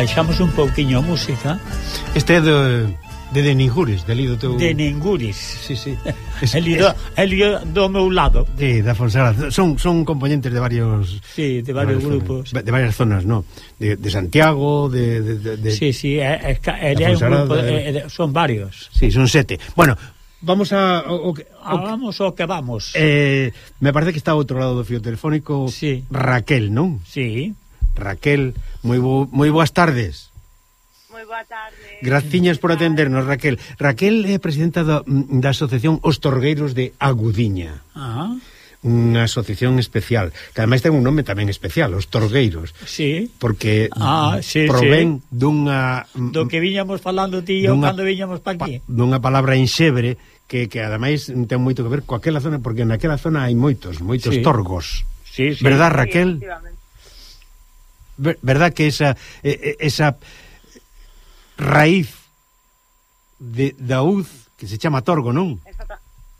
baixamos un pouquiño a música. Este é de, de Deningures, dali do teu... De Deningures. Sí, sí. Es, el, do, el do meu lado. Sí, da Fonsagrada. Son, son componentes de varios... Sí, de varios, de grupos. Zonas, de varias zonas, no. De, de Santiago, de, de, de... Sí, sí, é, é, é un grupo, é, son varios. Sí, son sete. Bueno, Vamos a... O, o, a ah, vamos o que vamos. Eh, me parece que está ao outro lado do fio telefónico sí. Raquel, non? Sí. Raquel. Moi, bo, moi boas tardes. Moi boa tarde. Graciñas por atendernos, Raquel. Raquel é presidenta da, da Asociación Os Torgueiros de Agudiña. Ah. Unha asociación especial, que ademais ten un nome tamén especial, Os Torgueiros. Sí. Porque ah, sí, provén sí. dunha... Do que viñamos falando ti e cando viñamos pa aquí. Pa, dunha palabra enxebre que, que ademais ten moito que ver coaquela zona, porque naquela zona hai moitos, moitos sí. torgos. Sí, sí. Verdad, Raquel? Sí, verdad que esa esa raíz de da uz que se chama torgo, non?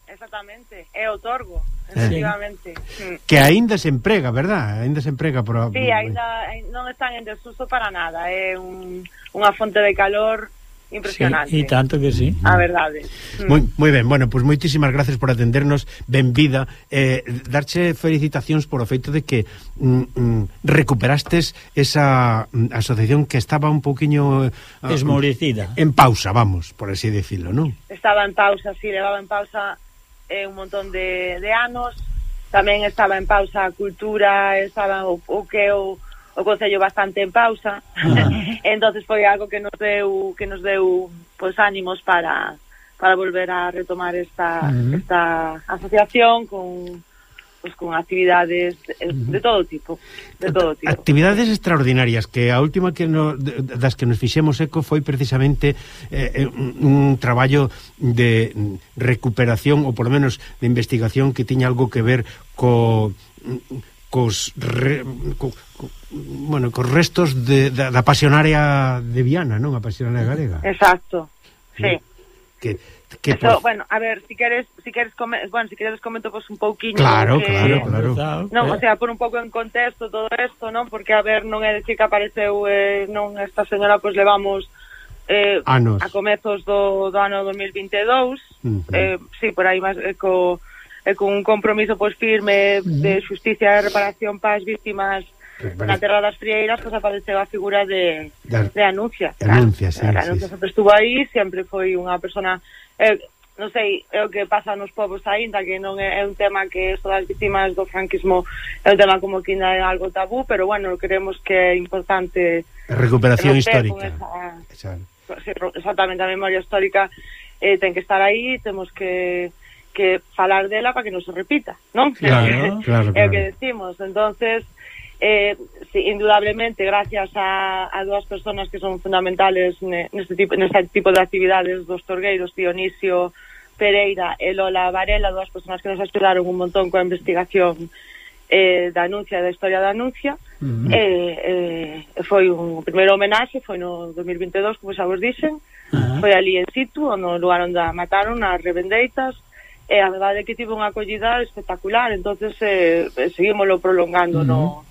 Exactamente, é o torgo, eh. efectivamente. Eh. Que aínda se emprega, verdad? Aínda se emprega por Sí, aínda non están en desuso para nada, é un, unha fonte de calor impresionante. Sí, e tanto que sí. A verdade. Moi, mm. moi ben, bueno, pois pues moitísimas gracias por atendernos, benvida. Eh, darche felicitacións por o feito de que mm, mm, recuperastes esa mm, asociación que estaba un poquinho... Uh, Esmorecida. En pausa, vamos, por así decirlo, non? Estaba en pausa, sí, levaba en pausa eh, un montón de, de anos, tamén estaba en pausa a cultura, estaba o, o que o o Concello bastante en pausa ah. entonces foi algo que nos deu que nos deu pois ánimos para para volver a retomar esta, uh -huh. esta asociación con pues, con actividades eh, de todo tipo, de todo tipo. Actividades extraordinarias que a última que no, das que nos fixemos eco foi precisamente eh, eh, un, un traballo de recuperación ou por lo menos de investigación que tiña algo que ver co cos, re, co, co, bueno, cos restos de, da, da pasionaria de Viana, non? A pasionaria galega. Exacto, sí. Que, que Eso, pues... bueno, a ver, si queres, si queres come, bueno, si queres comento pues un pouquiño Claro, que, claro, claro. Non, eh. o sea, por un pouco en contexto todo isto, non? Porque a ver, non é dicir que apareceu eh, non esta señora pois pues, levamos eh, Anos. a comezos do, do ano 2022, uh -huh. eh, si sí, por aí máis eh, co eh, con un compromiso pois firme de mm-hmm. justicia e reparación para as víctimas na Terra das Frieiras pois apareceu a figura de, de Anuncia de Anuncia, sí, a, Anuncia sí, sempre estuvo aí sempre foi unha persona eh, non sei, é o que pasa nos povos aínda que non é, é un tema que isto das víctimas do franquismo é un tema como que ainda é algo tabú, pero bueno, creemos que é importante recuperación histórica. esa, exactamente a memoria histórica eh, ten que estar aí, temos que que falar dela para que non se repita, non? Claro, claro, claro. É o que decimos. Entonces, eh, sí, indudablemente, gracias a, a dúas personas que son fundamentales neste tipo, neste tipo de actividades dos torgueiros, Dionisio Pereira e Lola Varela, dúas personas que nos axudaron un montón coa investigación eh, da anuncia, da historia da anuncia, uh mm-hmm. -huh. eh, eh, foi un primeiro homenaxe, foi no 2022, como xa vos dixen, uh -huh. foi ali en situ, no lugar onde a mataron, nas rebendeitas, e a verdade é que tivo unha acollida espectacular, entonces eh, seguímoslo prolongando no,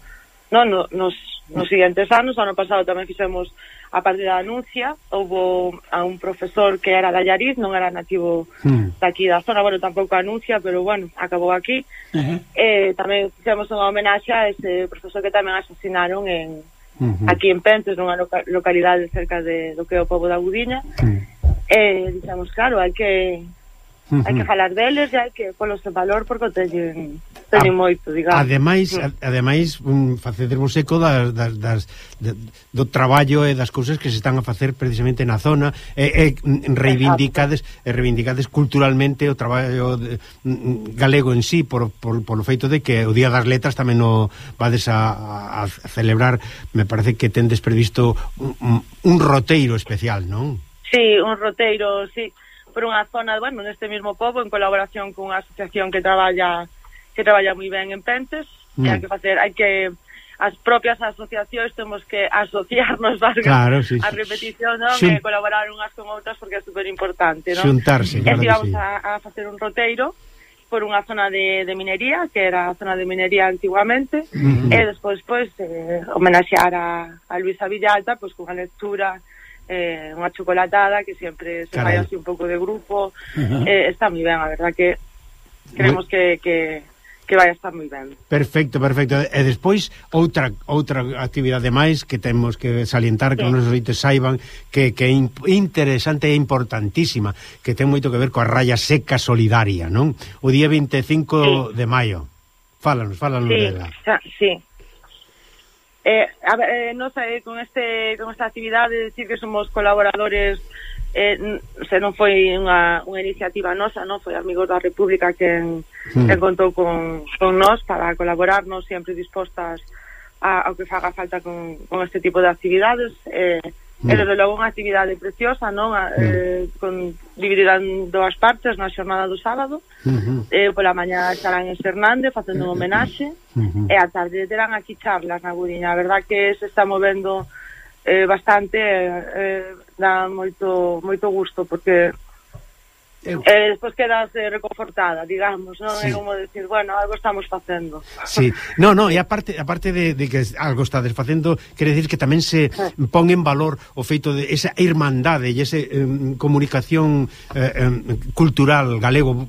no, no, nos, nos siguientes anos, ano pasado tamén fixemos a parte da anuncia, houve a un profesor que era da Llariz, non era nativo uh daqui da zona, bueno, tampouco anuncia, pero bueno, acabou aquí. Uh -huh. eh, tamén fixemos unha homenaxe a ese profesor que tamén asesinaron en, uh -huh. aquí en Pentes, nunha loca localidade cerca de, do que é o povo da Budiña Uh -huh. Eh, dixemos, claro, hai que Hai que falar deles e hai que polos en valor porque teñen teñen moito, digamos. Ademais, a, ademais um, facedervos eco das, das, das de, do traballo e das cousas que se están a facer precisamente na zona e, e reivindicades e reivindicades culturalmente o traballo de, mm, mm, galego en sí por, por, polo feito de que o Día das Letras tamén o vades a, a celebrar, me parece que tendes previsto un, un roteiro especial, non? Sí, un roteiro, sí por unha zona, bueno, neste mesmo pobo en colaboración cunha asociación que traballa que traballa moi ben en Pentes, mm. e hai mm. que facer, hai que as propias asociacións temos que asociarnos valga, claro, sí, sí. a repetición, non? Xun... E colaborar unhas con outras porque é super importante, non? Xuntarse, claro e claro que sí. a, a facer un roteiro por unha zona de, de minería, que era a zona de minería antiguamente, uh -huh. e despois, pois, eh, homenaxear a, a Luisa Villalta, pois, cunha lectura eh, unha chocolatada que sempre se Caray. vai así un pouco de grupo eh, está moi ben, a verdad que creemos que, que que vai estar moi ben. Perfecto, perfecto. E despois outra outra actividade máis que temos que salientar que sí. os nosos oites saiban que que é interesante e importantísima, que ten moito que ver coa raya seca solidaria, non? O día 25 sí. de maio. Fálanos, fálanos sí, dela. Xa, sí. Eh, a, eh, nos, eh, con, este, con esta actividade, de decir que somos colaboradores eh, se non foi unha, unha iniciativa nosa, non foi Amigos da República quen, mm. quen contou con, con nós para colaborarnos sempre dispostas a, ao que faga falta con, con este tipo de actividades eh, Mm. E, desde logo, unha actividade preciosa, non? A, mm. Eh, con, dividida en dúas partes na xornada do sábado. Uh -huh. eh, pola mañá estarán en Fernández facendo un eh, eh, homenaxe. Eh. Uh -huh. E a tarde terán aquí charlas na Gudiña. A verdad que se está movendo eh, bastante, eh, dá moito, moito gusto, porque Eu. eh, despois quedas eh, reconfortada, digamos, non sí. é como decir, bueno, algo estamos facendo. Sí, no, no, e aparte, aparte de, de que algo estades facendo, quere decir que tamén se pon en valor o feito de esa irmandade e ese eh, comunicación eh, eh, cultural galego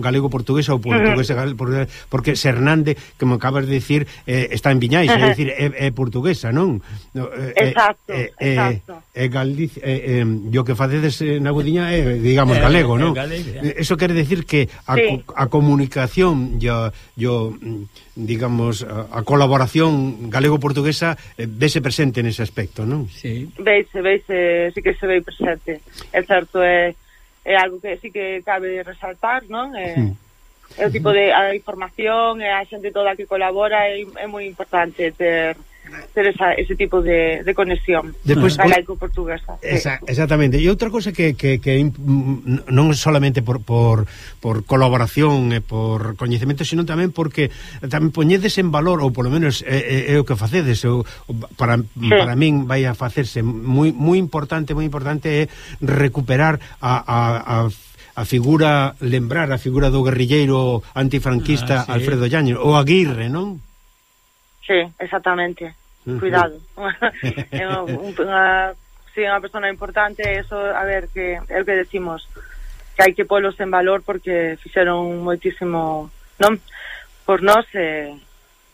galego portuguesa ou portuguesa galego, porque Sernande, como acabas de decir, eh, está en Viñais, é dicir, é, é portuguesa, non? No, eh, exacto, eh, exacto. Eh, eh, Galdiz, eh, eh, yo que facedes eh, na Gudiña é, eh, digamos, eh, galego, galego, non? Eso quere decir que a, sí. a comunicación yo, yo, mm, digamos, a, a colaboración galego-portuguesa eh, vese presente nese aspecto, non? Sí. Vese, vese, sí que se ve presente. É certo, é, é algo que sí que cabe resaltar, non? É, sí. é o tipo de a información, é a xente toda que colabora, é, é moi importante ter ter esa, ese tipo de, de conexión Depois, galaico-portuguesa esa, sí. Exactamente, e outra cosa que, que, que mm, mm, non solamente por, por, por colaboración e por coñecemento, sino tamén porque eh, tamén poñedes en valor, ou polo menos é, é, é o que facedes eu, para, sí. para min vai a facerse moi, moi importante, moi importante é recuperar a, a, a a figura, lembrar a figura do guerrilleiro antifranquista ah, sí. Alfredo Llanes, o Aguirre, non? Sí, exactamente. Cuidado. é unha, sí, unha persona importante, eso, a ver, que é o que decimos, que hai que polos en valor porque fixeron moitísimo, non? Por nós, eh,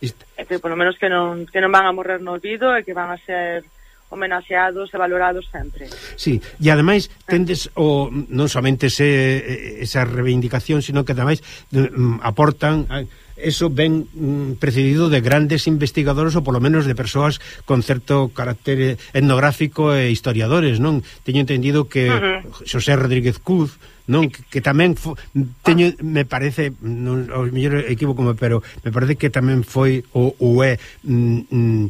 Isto. e que polo menos que non, que non van a morrer no olvido e que van a ser homenaxeados e valorados sempre. Sí, e ademais tendes o non somente ese, esa reivindicación, sino que ademais mm, aportan eh, eso ven mm, precedido de grandes investigadores ou polo menos de persoas con certo carácter eh, etnográfico e historiadores, non? Teño entendido que uh -huh. José Rodríguez Cruz non que, que tamén fo, teño ah. me parece non ao mellor equivoco pero me parece que tamén foi o, o é mm, mm,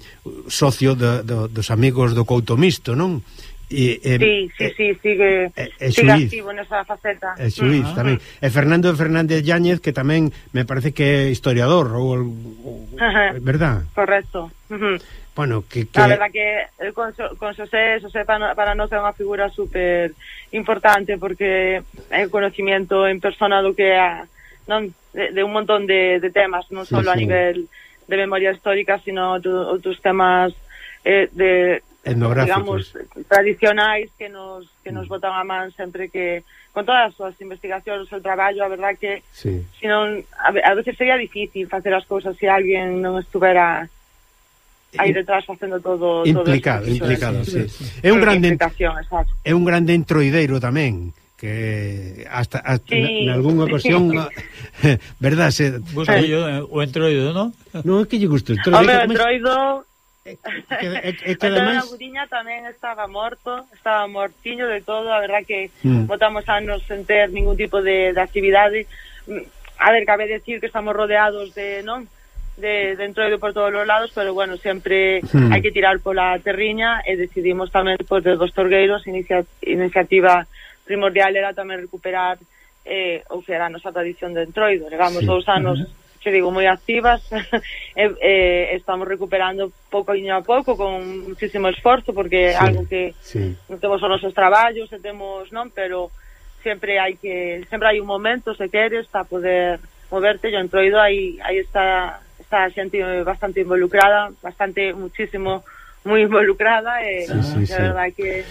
socio do, do, dos amigos do Couto Misto, non? E, e, eh, sí, sí, eh, sí, sigue, e, e sigue activo nesa faceta. E xuiz, uh -huh. tamén. E Fernando Fernández Yáñez, que tamén me parece que é historiador, ou, ou uh -huh. verdad? Correcto. Uh -huh. Bueno, que, que... A verdad que con, con Xosé, Xosé para, para nós é unha figura super importante porque é conocimiento en persona do que é non, de, de un montón de, de temas, non só sí, sí. a nivel de memoria histórica, sino outros temas eh, de digamos, tradicionais que nos, que nos mm. botan a man sempre que, con todas as súas investigacións, o seu traballo, a verdad que sí. non a, a veces sería difícil facer as cousas se alguén non estuvera aí eh, detrás facendo todo implicado, todo implicado, sí. sí. É un grande É un grande entroideiro tamén que hasta, hasta sí. nalgúnha ocasión verdad se Busco yo eh, o entroido, non? Non, é que lle gusta o entroido. Home, o entroido Que, e, e que ademais... Budiña tamén estaba morto, estaba mortiño de todo, a verdad que mm. botamos anos sen ter ningún tipo de, de actividade. Mm, a ver, cabe decir que estamos rodeados de, non? De, dentro de por todos os lados, pero bueno, sempre mm. hai que tirar pola terriña e decidimos tamén, pois, de dos torgueiros, inicia, iniciativa primordial era tamén recuperar eh, ou que era a nosa tradición de entroido. Levamos sí. dous anos... Mm -hmm se digo, moi activas e, e, estamos recuperando pouco a pouco con muchísimo esforzo porque é sí, algo que sí. non temos os nosos traballos e temos, non, pero sempre hai que sempre hai un momento se queres para poder moverte yo entroido aí aí está está xente bastante involucrada, bastante muchísimo moi involucrada e sí, sí, sí. verdade que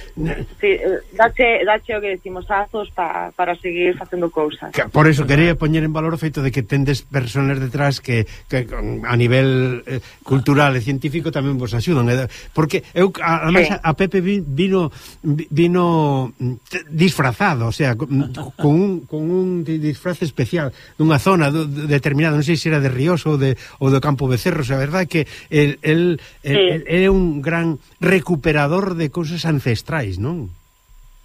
sí, eh, dache, dache o que decimos azos pa, para seguir facendo cousas. Que, por eso quería poñer en valor o feito de que tendes personas detrás que, que a nivel eh, cultural e científico tamén vos axudan, eh? porque eu además, sí. a Pepe vino vino mm, disfrazado, o sea, con un, con un disfraz especial dunha zona determinada, non sei se era de Rioso ou de, ou do Campo Becerro, o sea, a verdade que el, el, el, sí. el, el é un gran recuperador de cousas ancestrais, non?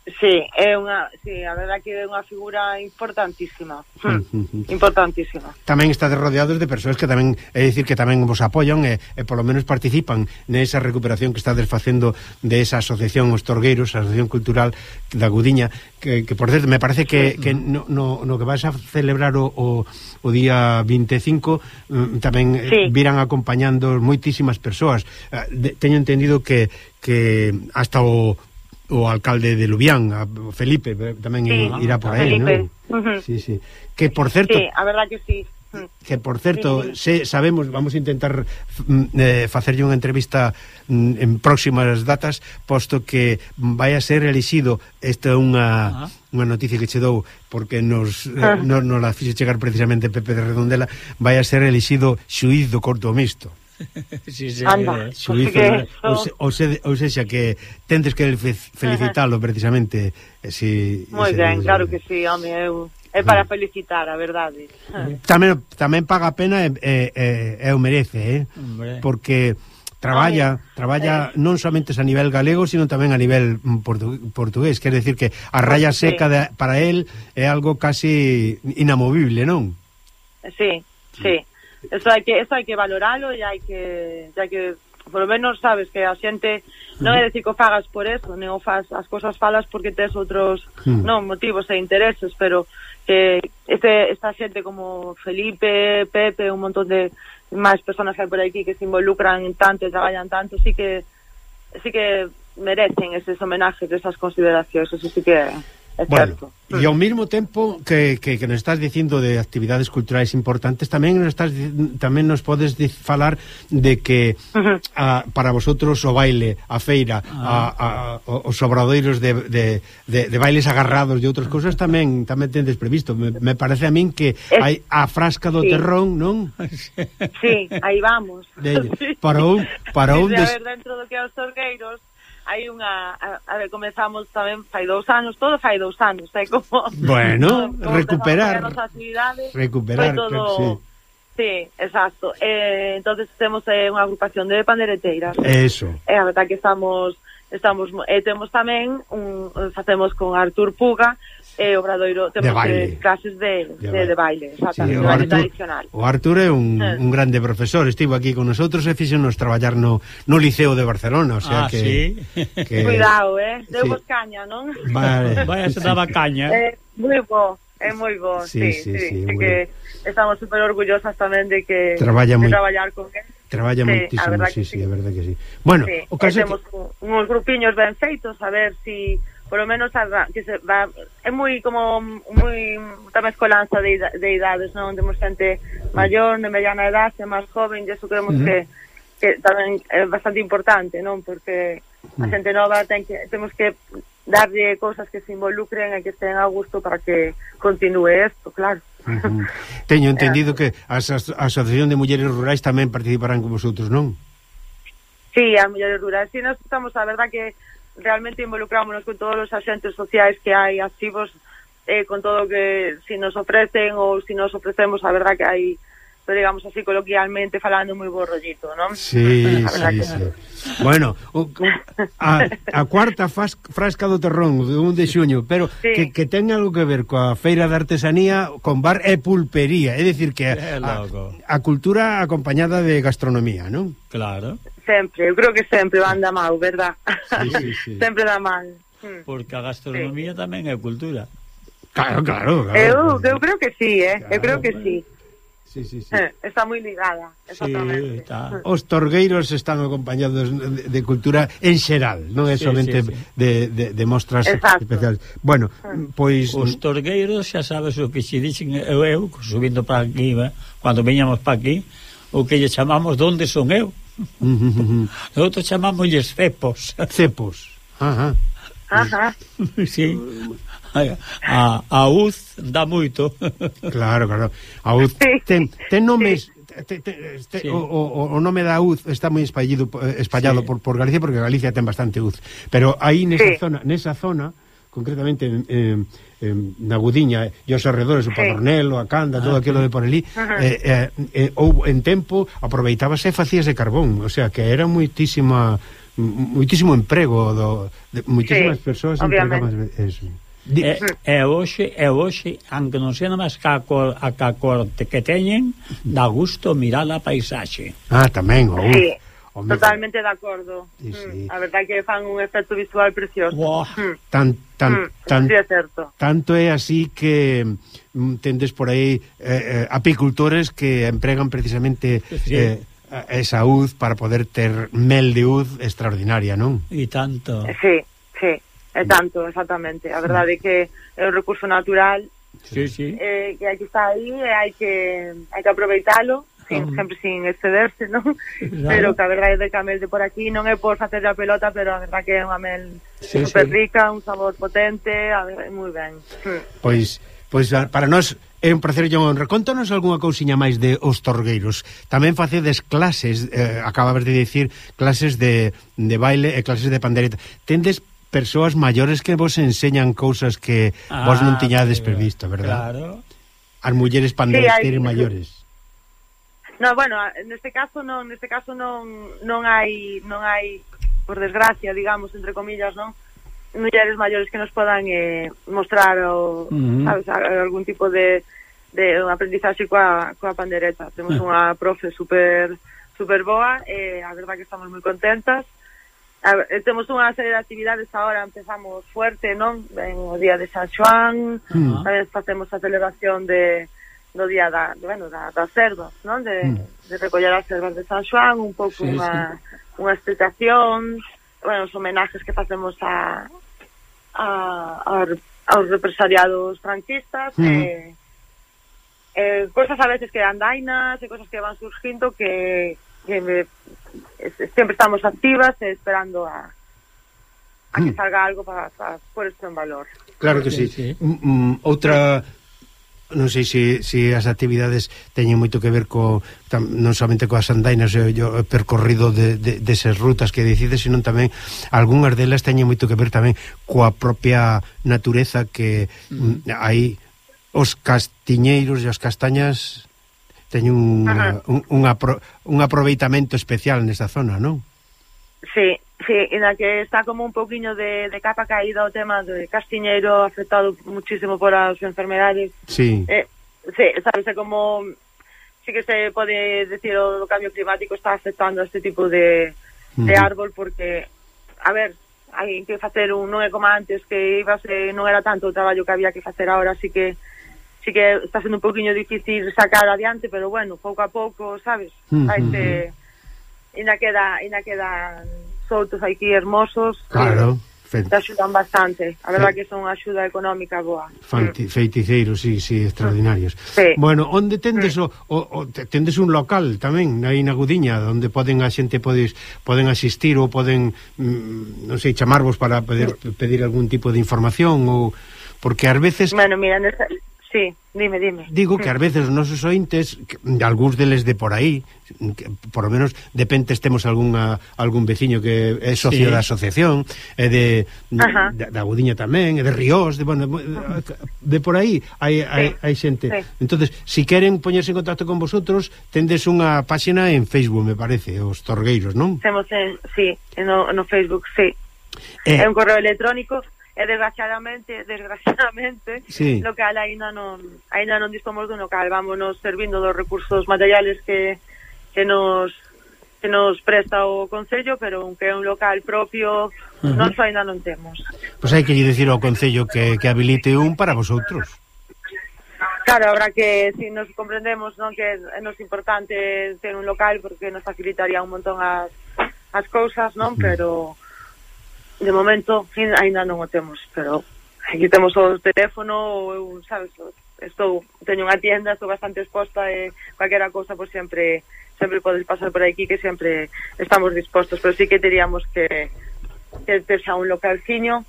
Sí, é unha, sí, a verdade que é unha figura importantísima. Mm, hmm, importantísima. Tamén está rodeados de persoas que tamén, é dicir, que tamén vos apoian e, e polo menos participan nesa recuperación que estades facendo de esa asociación Os Torgueiros, a Asociación Cultural da Gudiña, que, que por certo, me parece que, que no, no, no que vas a celebrar o, o, o día 25 mm, tamén eh, sí. virán acompañando moitísimas persoas. Eh, teño entendido que, que hasta o o alcalde de Lubián, a Felipe eh, tamén sí, irá por aí, non? Sí, sí. Que por certo, sí, a verdade que sí. Mm. Que por certo, sí, sí. se sabemos, vamos a intentar mm, eh, facerlle unha entrevista mm, en próximas datas, posto que vai a ser elixido, esta é unha unha noticia que che dou porque nos uh -huh. eh, non no la fixe chegar precisamente Pepe de Redondela, vai a ser elixido xuiz do corto mixto. sí, sí, Anda, Suizo, ou, se, ou seja que tendes que felicitalo precisamente eh, si, Moi ben, claro que si, sí, home, eu É para felicitar, a verdade. Tamén tamén paga a pena e, e, e, e o merece, eh? Hombre. Porque traballa, traballa eh. non somente a nivel galego, sino tamén a nivel mm, portu, portugués, quer decir que a raya seca de, para él é algo casi inamovible, non? Sí, sí. Eso hai que, eso hai que valoralo e hai que, hai que por lo menos sabes que a xente non é decir que o fagas por eso, ne o faz as cousas falas porque tes outros mm. non motivos e intereses, pero que este, esta xente como Felipe, Pepe, un montón de máis personas que hai por aquí que se involucran tanto e traballan tanto, sí que sí que merecen eses homenaxes, esas consideracións, eso sí que É bueno, certo. E mm. ao mesmo tempo que, que, que nos estás dicindo de actividades culturais importantes, tamén nos estás tamén nos podes falar de que uh -huh. a, para vosotros o baile, a feira, ah. a, a, os obradoiros de, de, de, de bailes agarrados e outras cousas tamén tamén tendes previsto. Me, me parece a min que es... hai a frasca do sí. terrón, non? sí, aí vamos. De, para un para un des... dentro do que aos torgueiros hai unha a, a ver, comezamos tamén fai dous anos, todo fai dous anos, é como Bueno, como recuperar recuperar, todo, claro, sí. Sí, exacto. Eh, entonces temos eh, unha agrupación de pandereteiras. Eso. É eh, a verdade que estamos estamos eh, temos tamén un facemos con Artur Puga e Obradoiro temos de baile. clases de, de, de, de baile, exactamente, sí, o baile Artur, tradicional. O Artur é un, eh. un grande profesor, estivo aquí con nosotros e fixenos traballar no, no Liceo de Barcelona, o sea ah, que, sí? que... Cuidado, eh, deu sí. caña, non? Vale. Vaya, se daba caña. Eh, moi bo, é moi bo, sí, sí, sí, sí, sí, sí que estamos super orgullosas tamén de que Traballa de traballar con él. Traballa sí, moitísimo, sí, sí, sí, sí, a verdade que sí. Bueno, sí, o caso que... temos que... Un, uns grupiños ben feitos, a ver si por lo menos a, que se va, é moi como moi muita mezcolanza de, de idades, non? Temos xente maior, de mediana idade, máis joven, e iso creemos uh -huh. que que tamén é bastante importante, non? Porque a xente mm. nova ten que temos que darlle cousas que se involucren e que estén a gusto para que continúe isto, claro. Uh -huh. Teño entendido eh. que a as, Asociación de Mulleres Rurais tamén participarán con vosotros, non? Sí, as mulleres rurais. Si sí, nós estamos, a verdad que realmente involucrámonos con todos os axentes sociais que hai activos eh, con todo o que si nos ofrecen ou si nos ofrecemos, a verdad que hai pero digamos así coloquialmente falando moi bo rollito, non? Sí, sí, que... sí. Bueno, o, a, a cuarta fas, frasca do terrón de 1 de xuño, pero sí. que, que ten algo que ver coa feira de artesanía con bar e pulpería, é dicir que a, a, a cultura acompañada de gastronomía, non? Claro. Sempre, eu creo que sempre van da mal, verdad? Sí, sí, sí. sempre da mal. Hmm. Porque a gastronomía sí. tamén é cultura. Claro, claro, claro. Eu, eu creo que sí, eh? Claro, eu creo que bueno. sí. Sí, sí, sí. Eh, está moi ligada, exactamente. Sí, está. Hmm. Os torgueiros están acompañados de, de cultura en xeral, non é sí, somente sí, sí. De, de, de mostras Exacto. especiales. Bueno, hmm. pois... Os torgueiros xa sabes o que xe dixen eu, eu subindo para aquí, eh? cando veñamos para aquí, o que lle chamamos donde son eu. Nosotros chamámoslles cepos. Cepos. Ajá. Ajá. Sí. A, a UZ dá moito. Claro, claro. A UZ ten, ten nomes Te, te, te, sí. o, o, o nome da UZ está moi espallido eh, espallado sí. por, por Galicia porque Galicia ten bastante UZ, pero aí nesa sí. zona, nesa zona concretamente en, en, en na Gudiña e os arredores, o Padornelo, a Canda, todo ah, aquilo de por ali, eh, eh, eh, ou en tempo aproveitábase e facías de carbón, o sea, que era moitísima moitísimo emprego do, de moitísimas sí, persoas empregaban eso. Eh, e, e eh, hoxe, e hoxe, aunque non sea máis que a, cor, a, a corte que teñen, dá gusto mirar a paisaxe. Ah, tamén, oh. Sí. Hombre, Totalmente de acordo. Sí, sí. Mm, a verdade que fan un efecto visual precioso. Wow, mm. Tan tan mm, tan sí, é certo. Tanto é así que mm, tendes por aí eh, eh, apicultores que empregan precisamente sí. eh, esa uz para poder ter mel de uz extraordinaria, non? E tanto. Sí, sí, é tanto, exactamente. A verdade é que é un recurso natural sí, sí. Eh, que aquí está aí e hai que, eh, hai que aproveitalo sin, um. sempre sin excederse, non? Pero que a verdade é que a mel de por aquí non é por facer a pelota, pero a verdade que é unha mel sí, super sí. rica, un sabor potente, a ver, moi ben. Hmm. Pois, pois ah, para nós é un placer, John. Contanos algunha cousiña máis de Os Torgueiros. Tamén facedes clases, eh, acabas de dicir, clases de, de baile e clases de pandereta. Tendes persoas maiores que vos enseñan cousas que ah, vos non ah, tiñades previsto, verdad? Claro. As mulleres panderas sí, hai... maiores. No, bueno, neste caso non, neste caso non non hai non hai por desgracia, digamos, entre comillas, non? mulleres maiores que nos podan eh, mostrar o, uh -huh. sabes, algún tipo de, de un aprendizaxe coa, coa pandereta. Temos unha eh. profe super, super boa, e eh, a verdad que estamos moi contentas. A, eh, temos unha serie de actividades agora, empezamos fuerte, non? En o día de San Xoán, uh -huh. facemos a celebración de, no día da, bueno, da, das servas, non? De, mm. de recoller as servas de San Xoán, un pouco sí, unha, sí. unha explicación, bueno, os homenajes que facemos a, a, a aos represariados franquistas, mm. eh, eh, cosas a veces que andainas e cosas que van surgindo que, que me, es, sempre estamos activas e esperando a, a que mm. salga algo para, para pôr isto en valor. Claro que sí. sí. sí. Mm, mm outra non sei se, se as actividades teñen moito que ver co tam, non somente coas andainas e o, o percorrido de, de, deses rutas que decides, sino tamén algunhas delas teñen moito que ver tamén coa propia natureza que mm. mm hai os castiñeiros e as castañas teñen un, un, un, apro, un aproveitamento especial nesta zona, non? Sí, Sí, en na que está como un poquinho de, de capa caída o tema de Castiñeiro afectado muchísimo por as enfermedades. Sí. Eh, sí, sabes, é como sí que se pode decir o, o cambio climático está afectando a este tipo de, mm. de árbol porque a ver, hai que facer un non é como antes que ibase, non era tanto o traballo que había que facer agora, así que sí que está sendo un poquinho difícil sacar adiante, pero bueno, pouco a pouco, sabes? Mm -hmm. Hai que ainda queda ainda quedan soltos aquí hermosos claro que, Fe... Te axudan bastante. A verdad Fe... que son axuda económica boa. Fanti... Mm. Feiticeiros, sí, sí, extraordinarios. Sí. Bueno, onde tendes mm. o, o, tendes un local tamén aí na Gudiña onde poden a xente podes poden asistir ou poden mm, non sei chamarvos para pedir, pedir algún tipo de información ou porque ás veces Bueno, mira, nesta Sí, dime, dime. Digo que ás veces os nosos ointes, algúns deles de por aí, que, por lo menos de pente temos algunha, algún veciño que é socio sí. da asociación, e de, Ajá. de da Gudiña tamén, e de Ríos, de, bueno, de, de por aí hai, sí. hai, hai xente. Sí. entonces si queren poñerse en contacto con vosotros, tendes unha páxina en Facebook, me parece, os Torgueiros, non? Temos en, sí, no, no Facebook, sí. Eh, é un correo electrónico e desgraciadamente, desgraciadamente, sí. local aínda non aínda non dispomos dun local, vámonos servindo dos recursos materiales que que nos que nos presta o Concello, pero aunque é un local propio, uh -huh. nós ainda non temos. Pois pues hai que lle dicir ao Concello que, que habilite un para vosotros. Claro, habrá que, si nos comprendemos non que é nos importante ter un local porque nos facilitaría un montón as, as cousas, non? Uh -huh. Pero de momento aínda non o temos, pero aquí temos o teléfono, ou eu, sabes, estou, teño unha tienda, estou bastante exposta e calquera cousa, pois sempre sempre podes pasar por aquí que sempre estamos dispostos, pero sí que teríamos que que ter xa un localciño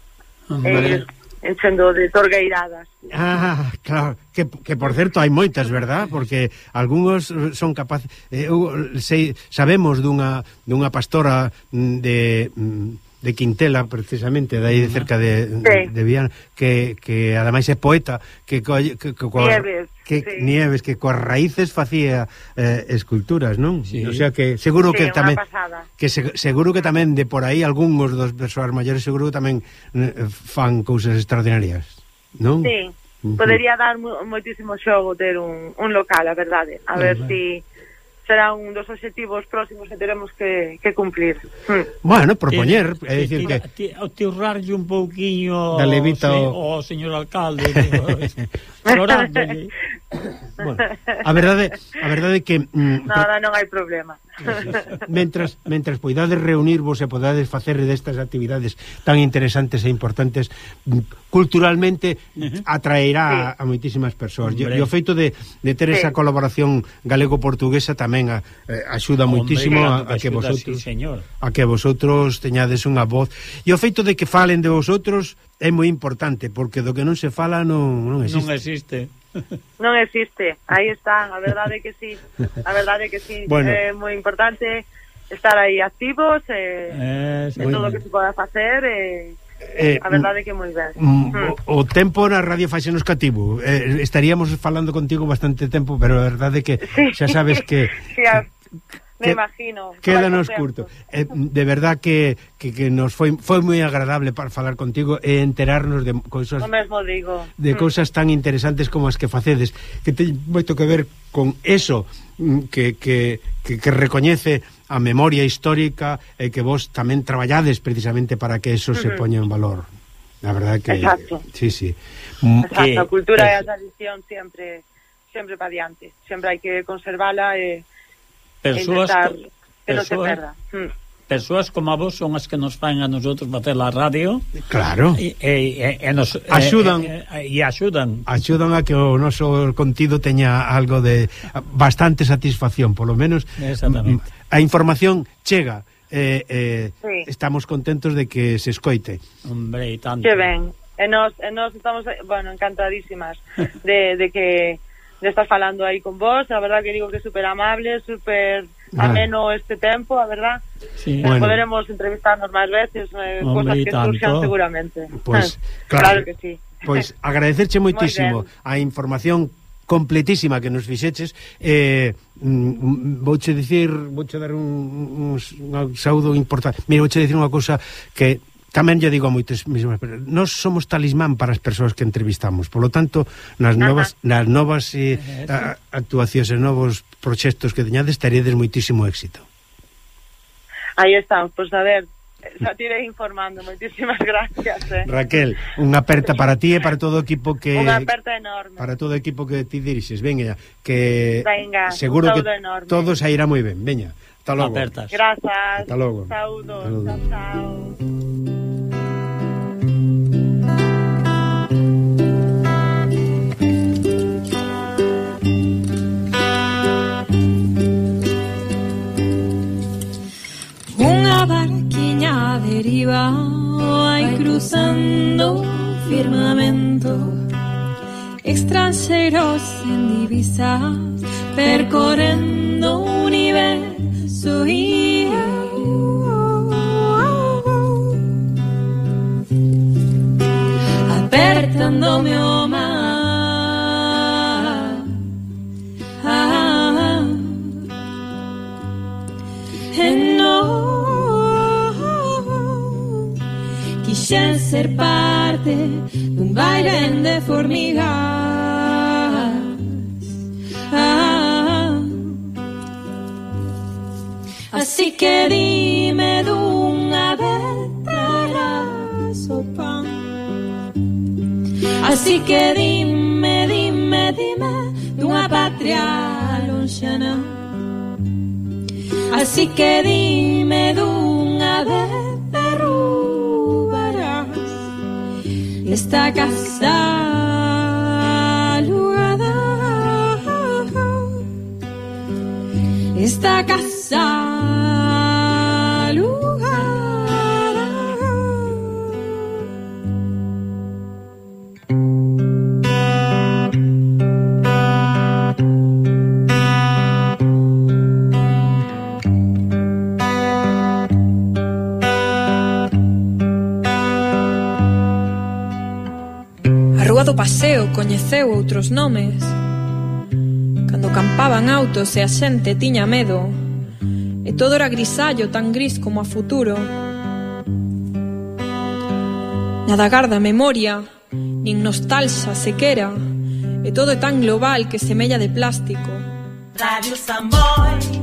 Hombre. eh, enchendo de torgueiradas. Ah, claro, que, que por certo hai moitas, verdad? Porque algúns son capaces eh, eu, sei, sabemos dunha dunha pastora de mm, de Quintela, precisamente, de aí de cerca de, sí. de, Viana, que, que ademais é poeta, que, co, que, que coa, Nieves, que sí. Nieves, que coas raíces facía eh, esculturas, non? Sí. O sea que seguro sí, que tamén pasada. que se, seguro que tamén de por aí algúns dos persoas maiores seguro que tamén eh, fan cousas extraordinarias, non? Sí. Uh -huh. Podería dar mo, moitísimo xogo ter un, un local, a verdade. A ver -huh. ver si será un dos obxectivos próximos que teremos que, que cumplir. Hmm. Bueno, propoñer, é dicir que... Tirrarlle un pouquiño da levita o, o señor alcalde, explorándolle. bueno, a verdade, a verdade que... Mm, Nada, non hai problema mentras, mentras poidades reunirvos e podades facer destas actividades tan interesantes e importantes mm, culturalmente atraerá sí. a, a moitísimas persoas. E o feito de, de ter sí. esa colaboración galego-portuguesa tamén a, eh, axuda moitísimo a, a que vosotros sí, señor. a que vosotros teñades unha voz. E o feito de que falen de vosotros é moi importante porque do que non se fala non, non existe. non existe non existe. Aí están, a verdade é que sí. A verdade é que sí. Bueno. É moi importante estar aí activos eh, eh, eh todo o que se poda facer e eh, a verdade é que moi ben mm. o, o tempo na radio faxenos cativo eh, estaríamos falando contigo bastante tempo pero a verdade é que sí. xa sabes que, sí, a... Me que, imagino. Quédanos curto. Eh, de verdad que, que, que, nos foi foi moi agradable para falar contigo e enterarnos de cousas O mesmo digo. de mm. cousas tan interesantes como as que facedes, que ten moito que ver con eso mm, que, que, que, que recoñece a memoria histórica e que vos tamén traballades precisamente para que eso mm -hmm. se poña en valor. la verdade que Exacto. Sí, sí. Exacto, mm, eh, Que, a cultura e a tradición sempre sempre para diante, sempre hai que conservala e eh persoas intentar co, que persoas, non se perda. Hmm. Persoas como a vos son as que nos fan a nosotros facer a radio. Claro. E, e, e nos axudan e, e, e axudan. Axudan a que o noso contido teña algo de bastante satisfacción, polo menos. Exactamente. A información chega eh, eh, sí. estamos contentos de que se escoite. Hombre, e tanto. Que ben. E nos, e nos estamos, bueno, encantadísimas de, de que de estar falando aí con vos, a verdad que digo que super amable, super ah. ameno ah. este tempo, a verdad. Sí. Eh, bueno. Poderemos entrevistarnos máis veces, eh, Hombre, cosas que tanto. surxan seguramente. Pues, claro. claro que sí. Pois pues, agradecerche moitísimo a información completísima que nos fixeches eh, mm, vouche dicir vouche dar un, un, un saúdo importante mira, vouche dicir unha cousa que Tamén lle digo a moitas mesmas nós somos talismán para as persoas que entrevistamos. Por lo tanto, nas novas nas novas eh, a, actuacións e novos proxectos que teñades teredes moitísimo éxito. Aí estamos, pois a ver, xa tirei informando, moitísimas gracias eh. Raquel, unha aperta para ti e para todo o equipo que Unha aperta enorme Para todo o equipo que ti dirixes, veña que Venga, seguro que enorme. todo sairá moi ben, veña Hasta logo. Apertas. Grazas. Hasta logo. Saúdos. Saúdos. Chao, chao. deriva, hay cruzando firmamento, extranjeros en divisas, percorriendo universo y apertándome ser parte dun vaivén de formigas. Ah, así que dime dunha vez traerás o pan. Así que dime, dime, dime dunha patria lonxana. Así que dime esta casa alugada, esta casa. coñeceu outros nomes. Cando campaban autos e a xente tiña medo E todo era grisallo tan gris como a futuro. Nada garda memoria, nin nostalxa sequera E todo é tan global que semella de plástico. Radio Samboy.